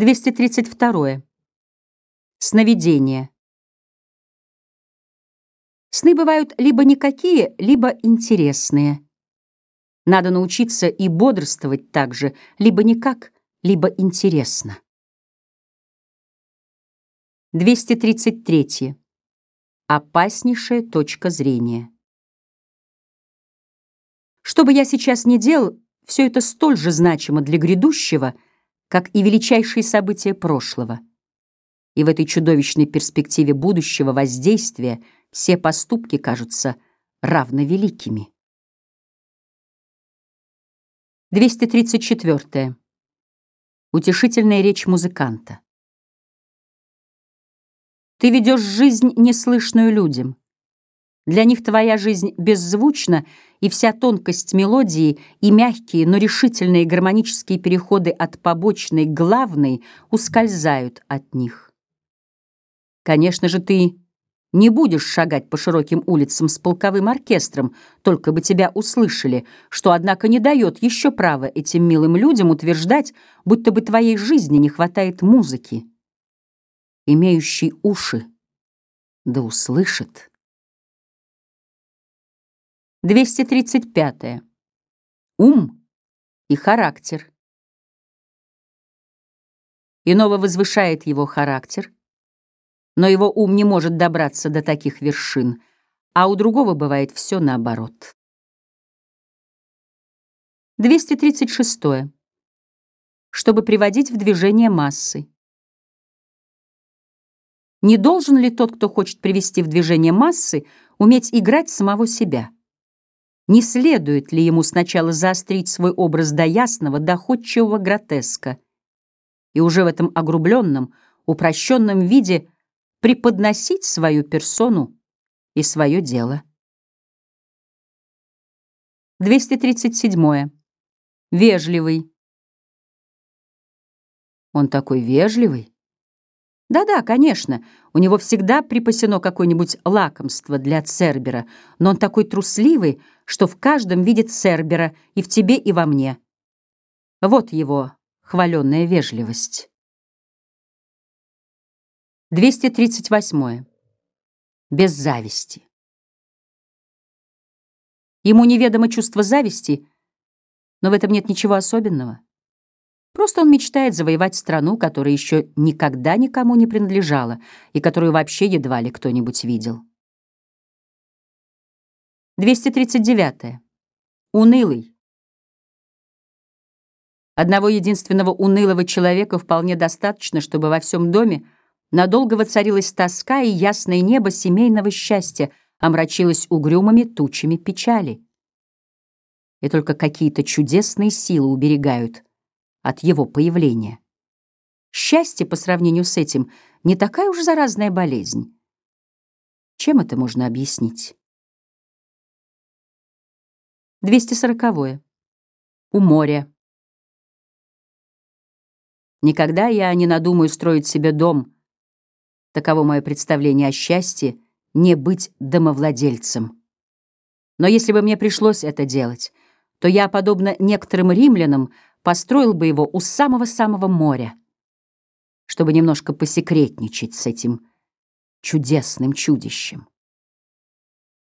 232. Сновидение. Сны бывают либо никакие, либо интересные. Надо научиться и бодрствовать так же, либо никак, либо интересно. 233. Опаснейшая точка зрения. Что бы я сейчас ни делал, все это столь же значимо для грядущего — как и величайшие события прошлого. И в этой чудовищной перспективе будущего воздействия все поступки кажутся равновеликими. 234. Утешительная речь музыканта. Ты ведешь жизнь, неслышную людям. Для них твоя жизнь беззвучна, и вся тонкость мелодии и мягкие, но решительные гармонические переходы от побочной к главной ускользают от них. Конечно же, ты не будешь шагать по широким улицам с полковым оркестром, только бы тебя услышали, что, однако, не дает еще права этим милым людям утверждать, будто бы твоей жизни не хватает музыки. Имеющий уши, да услышит. 235. Ум и характер. Иного возвышает его характер, но его ум не может добраться до таких вершин, а у другого бывает все наоборот. 236. Чтобы приводить в движение массы. Не должен ли тот, кто хочет привести в движение массы, уметь играть самого себя? Не следует ли ему сначала заострить свой образ до ясного, доходчивого гротеска и уже в этом огрубленном, упрощенном виде преподносить свою персону и свое дело? 237. Вежливый. Он такой вежливый. Да-да, конечно, у него всегда припасено какое-нибудь лакомство для Цербера, но он такой трусливый, что в каждом видит Цербера и в тебе, и во мне. Вот его хваленная вежливость. 238. Без зависти. Ему неведомо чувство зависти, но в этом нет ничего особенного. Просто он мечтает завоевать страну, которая еще никогда никому не принадлежала и которую вообще едва ли кто-нибудь видел. 239. Унылый. Одного единственного унылого человека вполне достаточно, чтобы во всем доме надолго воцарилась тоска, и ясное небо семейного счастья омрачилось угрюмыми тучами печали. И только какие-то чудесные силы уберегают — от его появления. Счастье по сравнению с этим не такая уж заразная болезнь. Чем это можно объяснить? 240. -е. У моря. Никогда я не надумаю строить себе дом. Таково мое представление о счастье — не быть домовладельцем. Но если бы мне пришлось это делать, то я, подобно некоторым римлянам, построил бы его у самого-самого моря, чтобы немножко посекретничать с этим чудесным чудищем.